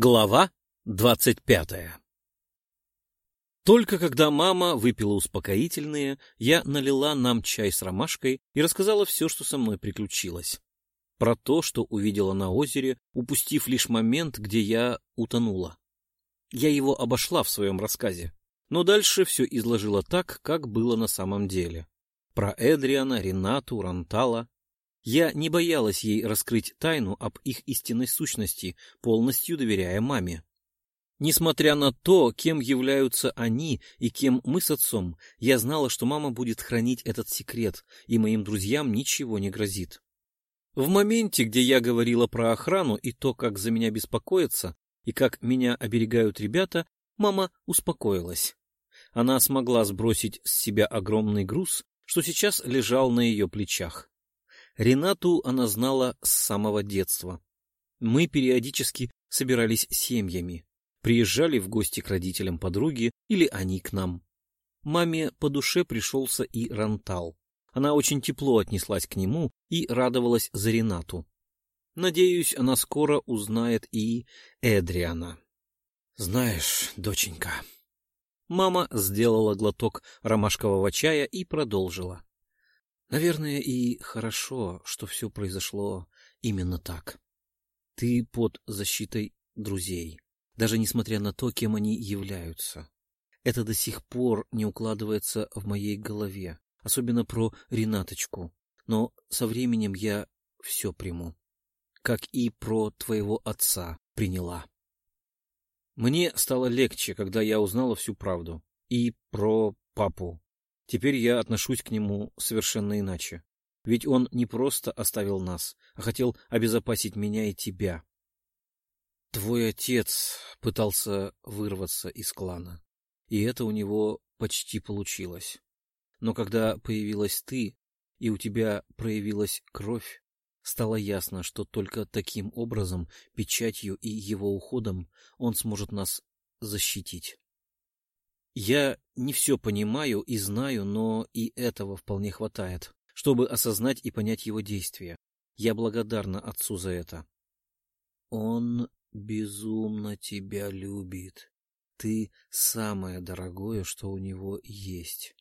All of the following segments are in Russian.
Глава двадцать пятая Только когда мама выпила успокоительные, я налила нам чай с ромашкой и рассказала все, что со мной приключилось. Про то, что увидела на озере, упустив лишь момент, где я утонула. Я его обошла в своем рассказе, но дальше все изложила так, как было на самом деле. Про Эдриана, Ренату, Рантала, я не боялась ей раскрыть тайну об их истинной сущности, полностью доверяя маме. Несмотря на то, кем являются они и кем мы с отцом, я знала, что мама будет хранить этот секрет, и моим друзьям ничего не грозит. В моменте, где я говорила про охрану и то, как за меня беспокоятся, и как меня оберегают ребята, мама успокоилась. Она смогла сбросить с себя огромный груз, что сейчас лежал на ее плечах. Ренату она знала с самого детства. Мы периодически собирались семьями, приезжали в гости к родителям подруги или они к нам. Маме по душе пришелся и Рантал. Она очень тепло отнеслась к нему и радовалась за Ренату. Надеюсь, она скоро узнает и Эдриана. Знаешь, доченька. Мама сделала глоток ромашкового чая и продолжила. Наверное, и хорошо, что все произошло именно так. Ты под защитой друзей, даже несмотря на то, кем они являются. Это до сих пор не укладывается в моей голове, особенно про Ренаточку. Но со временем я все приму, как и про твоего отца приняла. Мне стало легче, когда я узнала всю правду. И про папу, Теперь я отношусь к нему совершенно иначе. Ведь он не просто оставил нас, а хотел обезопасить меня и тебя. Твой отец пытался вырваться из клана, и это у него почти получилось. Но когда появилась ты, и у тебя проявилась кровь, стало ясно, что только таким образом, печатью и его уходом, он сможет нас защитить. Я не все понимаю и знаю, но и этого вполне хватает, чтобы осознать и понять его действия. Я благодарна отцу за это. Он безумно тебя любит. Ты самое дорогое, что у него есть.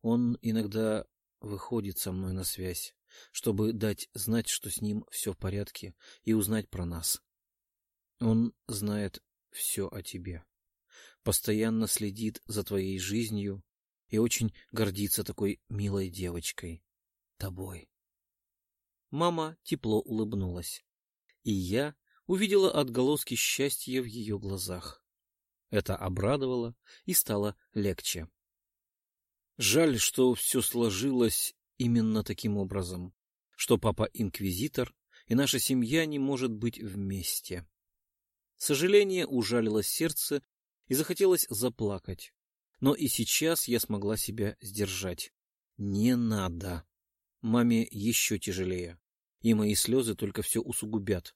Он иногда выходит со мной на связь, чтобы дать знать, что с ним все в порядке, и узнать про нас. Он знает все о тебе постоянно следит за твоей жизнью и очень гордится такой милой девочкой. Тобой. Мама тепло улыбнулась, и я увидела отголоски счастья в ее глазах. Это обрадовало и стало легче. Жаль, что все сложилось именно таким образом, что папа инквизитор, и наша семья не может быть вместе. Сожаление ужалило сердце и захотелось заплакать. Но и сейчас я смогла себя сдержать. Не надо. Маме еще тяжелее, и мои слезы только все усугубят.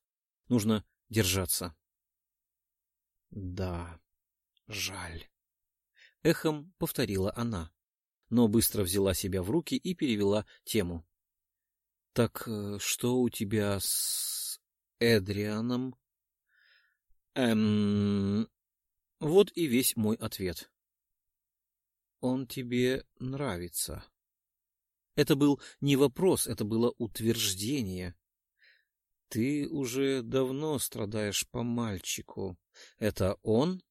Нужно держаться. Да, жаль. Эхом повторила она, но быстро взяла себя в руки и перевела тему. Так э, что у тебя с Эдрианом? Эм, вот и весь мой ответ. Он тебе нравится. Это был не вопрос, это было утверждение. Ты уже давно страдаешь по мальчику. Это он?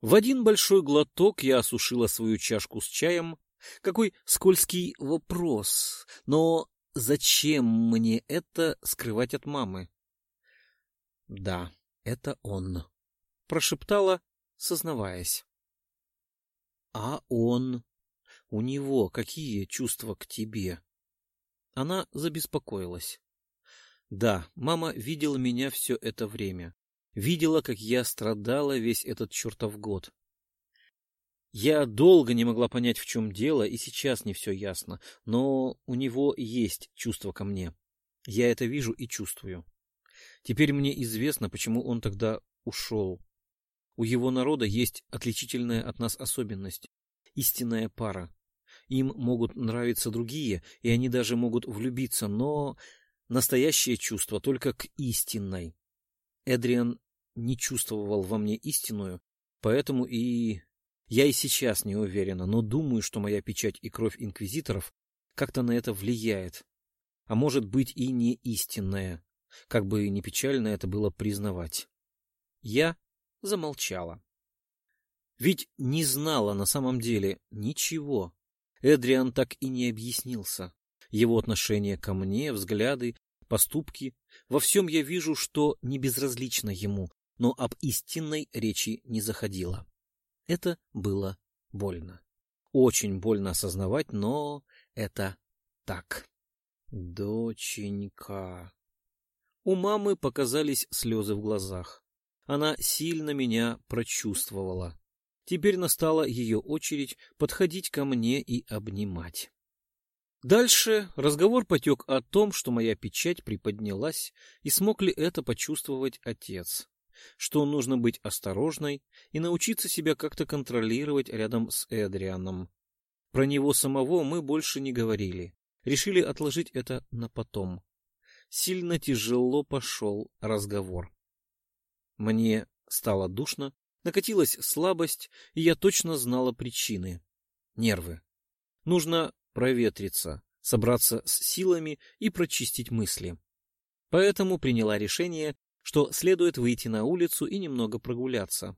В один большой глоток я осушила свою чашку с чаем. Какой скользкий вопрос. Но зачем мне это скрывать от мамы? Да, это он. Прошептала сознаваясь. А он? У него какие чувства к тебе? Она забеспокоилась. Да, мама видела меня все это время. Видела, как я страдала весь этот чертов год. Я долго не могла понять, в чем дело, и сейчас не все ясно, но у него есть чувство ко мне. Я это вижу и чувствую. Теперь мне известно, почему он тогда ушел. У его народа есть отличительная от нас особенность — истинная пара. Им могут нравиться другие, и они даже могут влюбиться, но настоящее чувство только к истинной. Эдриан не чувствовал во мне истинную, поэтому и... Я и сейчас не уверена, но думаю, что моя печать и кровь инквизиторов как-то на это влияет. А может быть и не истинная, как бы не печально это было признавать. Я замолчала. Ведь не знала на самом деле ничего. Эдриан так и не объяснился. Его отношение ко мне, взгляды, поступки. Во всем я вижу, что не безразлично ему, но об истинной речи не заходило. Это было больно. Очень больно осознавать, но это так. Доченька. У мамы показались слезы в глазах. Она сильно меня прочувствовала. Теперь настала ее очередь подходить ко мне и обнимать. Дальше разговор потек о том, что моя печать приподнялась, и смог ли это почувствовать отец, что нужно быть осторожной и научиться себя как-то контролировать рядом с Эдрианом. Про него самого мы больше не говорили, решили отложить это на потом. Сильно тяжело пошел разговор. Мне стало душно, накатилась слабость, и я точно знала причины. Нервы. Нужно проветриться, собраться с силами и прочистить мысли. Поэтому приняла решение, что следует выйти на улицу и немного прогуляться.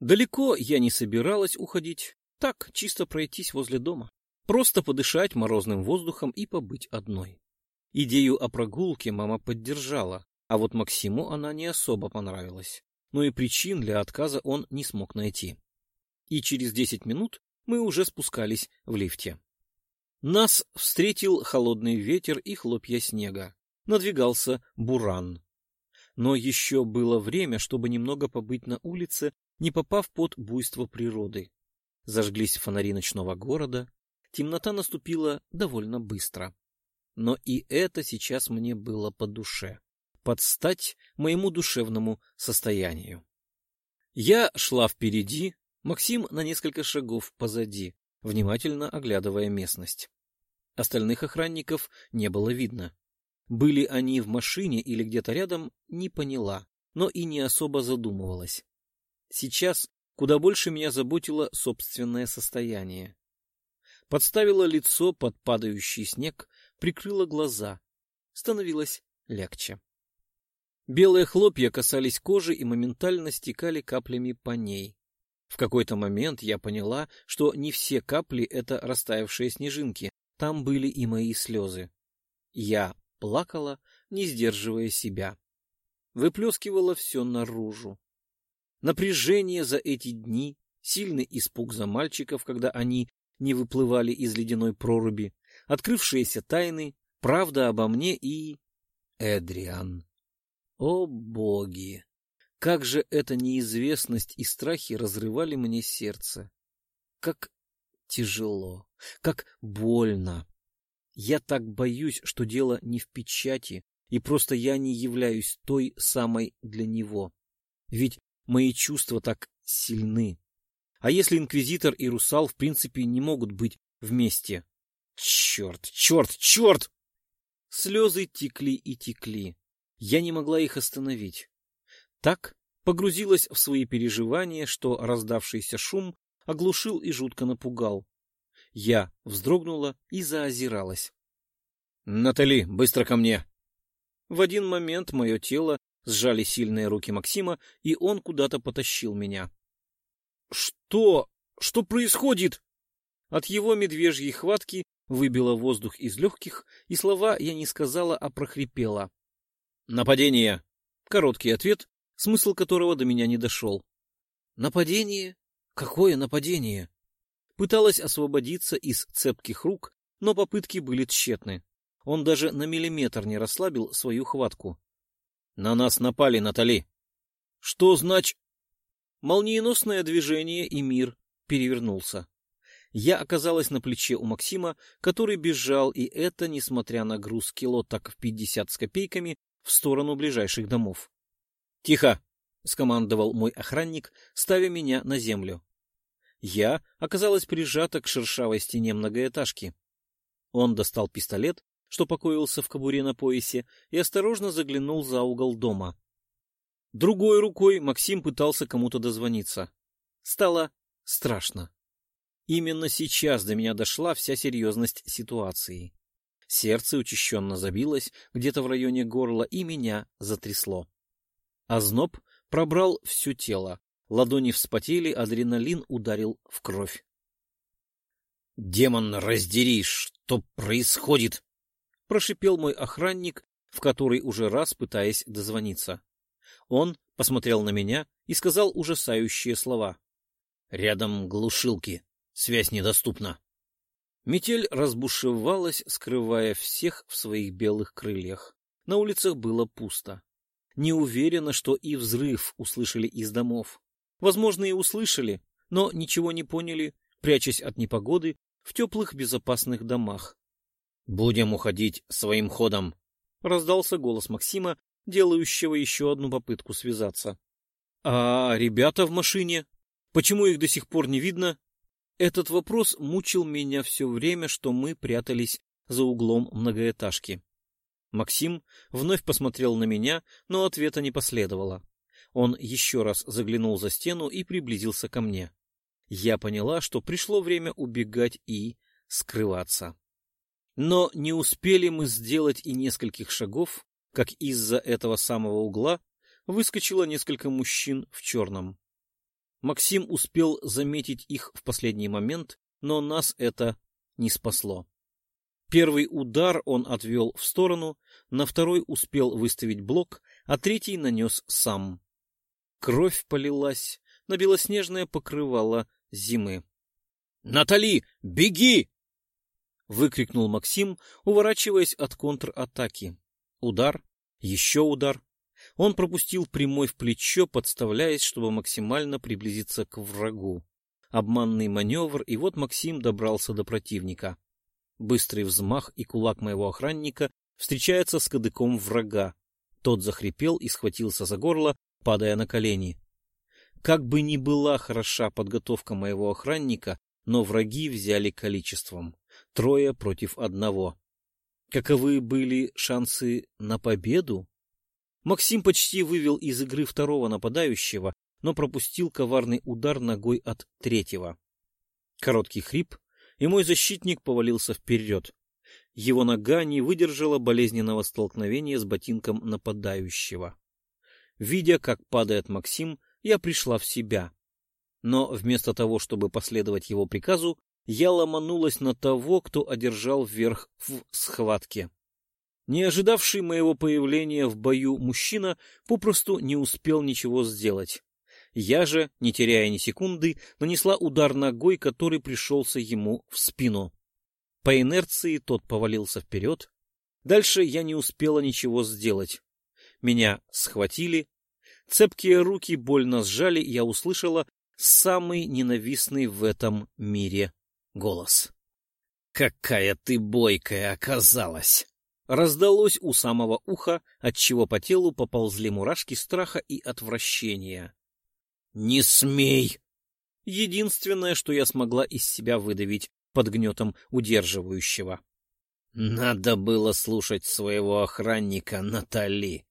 Далеко я не собиралась уходить, так, чисто пройтись возле дома. Просто подышать морозным воздухом и побыть одной. Идею о прогулке мама поддержала, а вот Максиму она не особо понравилась. Но и причин для отказа он не смог найти. И через десять минут мы уже спускались в лифте. Нас встретил холодный ветер и хлопья снега. Надвигался буран. Но еще было время, чтобы немного побыть на улице, не попав под буйство природы. Зажглись фонари ночного города. Темнота наступила довольно быстро. Но и это сейчас мне было по душе. Под стать моему душевному состоянию. Я шла впереди, Максим на несколько шагов позади, внимательно оглядывая местность. Остальных охранников не было видно. Были они в машине или где-то рядом, не поняла, но и не особо задумывалась. Сейчас куда больше меня заботило собственное состояние. Подставила лицо под падающий снег, прикрыла глаза. Становилось легче. Белые хлопья касались кожи и моментально стекали каплями по ней. В какой-то момент я поняла, что не все капли — это растаявшие снежинки, там были и мои слезы. Я плакала, не сдерживая себя. Выплескивала все наружу. Напряжение за эти дни, сильный испуг за мальчиков, когда они не выплывали из ледяной проруби, открывшиеся тайны, правда обо мне и... Эдриан. О боги! Как же эта неизвестность и страхи разрывали мне сердце! Как тяжело, как больно. Я так боюсь, что дело не в печати, и просто я не являюсь той самой для него. Ведь мои чувства так сильны. А если инквизитор и русал в принципе не могут быть вместе? Черт, черт, черт! Слезы текли и текли. Я не могла их остановить. Так погрузилась в свои переживания, что раздавшийся шум оглушил и жутко напугал. Я вздрогнула и заозиралась. — Натали, быстро ко мне! В один момент мое тело сжали сильные руки Максима, и он куда-то потащил меня. — Что? Что происходит? От его медвежьей хватки выбило воздух из легких, и слова я не сказала, а прохрипела. — Нападение! Короткий ответ, смысл которого до меня не дошел. — Нападение? Какое нападение? Пыталась освободиться из цепких рук, но попытки были тщетны. Он даже на миллиметр не расслабил свою хватку. — На нас напали, Натали. — Что значит? Молниеносное движение, и мир перевернулся. Я оказалась на плече у Максима, который бежал, и это, несмотря на груз кило так в пятьдесят с копейками, в сторону ближайших домов. — Тихо! — скомандовал мой охранник, ставя меня на землю. Я оказалась прижата к шершавой стене многоэтажки. Он достал пистолет, что покоился в кобуре на поясе, и осторожно заглянул за угол дома. Другой рукой Максим пытался кому-то дозвониться. Стало страшно. Именно сейчас до меня дошла вся серьезность ситуации. Сердце учащенно забилось где-то в районе горла, и меня затрясло. Озноб пробрал все тело. Ладони вспотели, адреналин ударил в кровь. — Демон, раздери, что происходит? — прошипел мой охранник, в который уже раз пытаясь дозвониться. Он посмотрел на меня и сказал ужасающие слова. — Рядом глушилки. Связь недоступна. Метель разбушевалась, скрывая всех в своих белых крыльях. На улицах было пусто. Не уверена, что и взрыв услышали из домов. Возможно, и услышали, но ничего не поняли, прячась от непогоды в теплых безопасных домах. — Будем уходить своим ходом, — раздался голос Максима, делающего еще одну попытку связаться. — А ребята в машине? Почему их до сих пор не видно? Этот вопрос мучил меня все время, что мы прятались за углом многоэтажки. Максим вновь посмотрел на меня, но ответа не последовало. Он еще раз заглянул за стену и приблизился ко мне. Я поняла, что пришло время убегать и скрываться. Но не успели мы сделать и нескольких шагов, как из-за этого самого угла выскочило несколько мужчин в черном. Максим успел заметить их в последний момент, но нас это не спасло. Первый удар он отвел в сторону, на второй успел выставить блок, а третий нанес сам. Кровь полилась на белоснежное покрывало зимы. — Натали, беги! — выкрикнул Максим, уворачиваясь от контратаки. Удар, еще удар, он пропустил прямой в плечо, подставляясь, чтобы максимально приблизиться к врагу. Обманный маневр, и вот Максим добрался до противника. Быстрый взмах, и кулак моего охранника встречается с кадыком врага. Тот захрипел и схватился за горло, падая на колени. Как бы ни была хороша подготовка моего охранника, но враги взяли количеством. Трое против одного. Каковы были шансы на победу? Максим почти вывел из игры второго нападающего, но пропустил коварный удар ногой от третьего. Короткий хрип, и мой защитник повалился вперед. Его нога не выдержала болезненного столкновения с ботинком нападающего. Видя, как падает Максим, я пришла в себя. Но вместо того, чтобы последовать его приказу, я ломанулась на того, кто одержал верх в схватке. Не ожидавший моего появления в бою мужчина попросту не успел ничего сделать. Я же, не теряя ни секунды, нанесла удар ногой, который пришелся ему в спину. По инерции тот повалился вперед. Дальше я не успела ничего сделать. Меня схватили. Цепкие руки больно сжали, я услышала самый ненавистный в этом мире голос. «Какая ты бойкая оказалась!» Раздалось у самого уха, отчего по телу поползли мурашки страха и отвращения. «Не смей!» Единственное, что я смогла из себя выдавить под гнетом удерживающего. «Надо было слушать своего охранника, Натали!»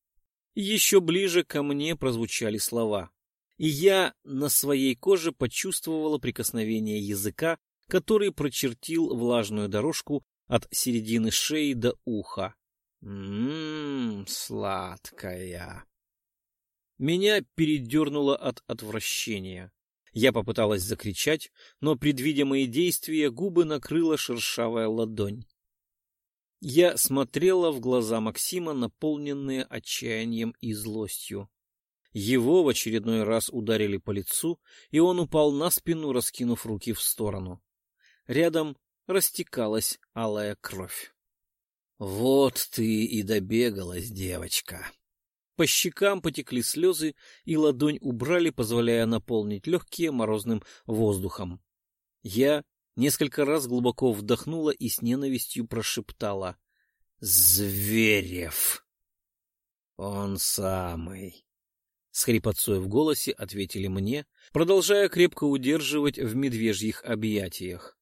Еще ближе ко мне прозвучали слова, и я на своей коже почувствовала прикосновение языка, который прочертил влажную дорожку от середины шеи до уха. Ммм, сладкая. Меня передернуло от отвращения. Я попыталась закричать, но, предвидя мои действия, губы накрыла шершавая ладонь. Я смотрела в глаза Максима, наполненные отчаянием и злостью. Его в очередной раз ударили по лицу, и он упал на спину, раскинув руки в сторону. Рядом растекалась алая кровь. «Вот ты и добегалась, девочка!» По щекам потекли слезы, и ладонь убрали, позволяя наполнить легкие морозным воздухом. Я несколько раз глубоко вдохнула и с ненавистью прошептала «Зверев!» «Он самый!» С хрипотцой в голосе ответили мне, продолжая крепко удерживать в медвежьих объятиях.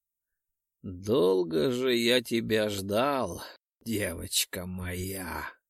Долго же я тебя ждал, девочка моя.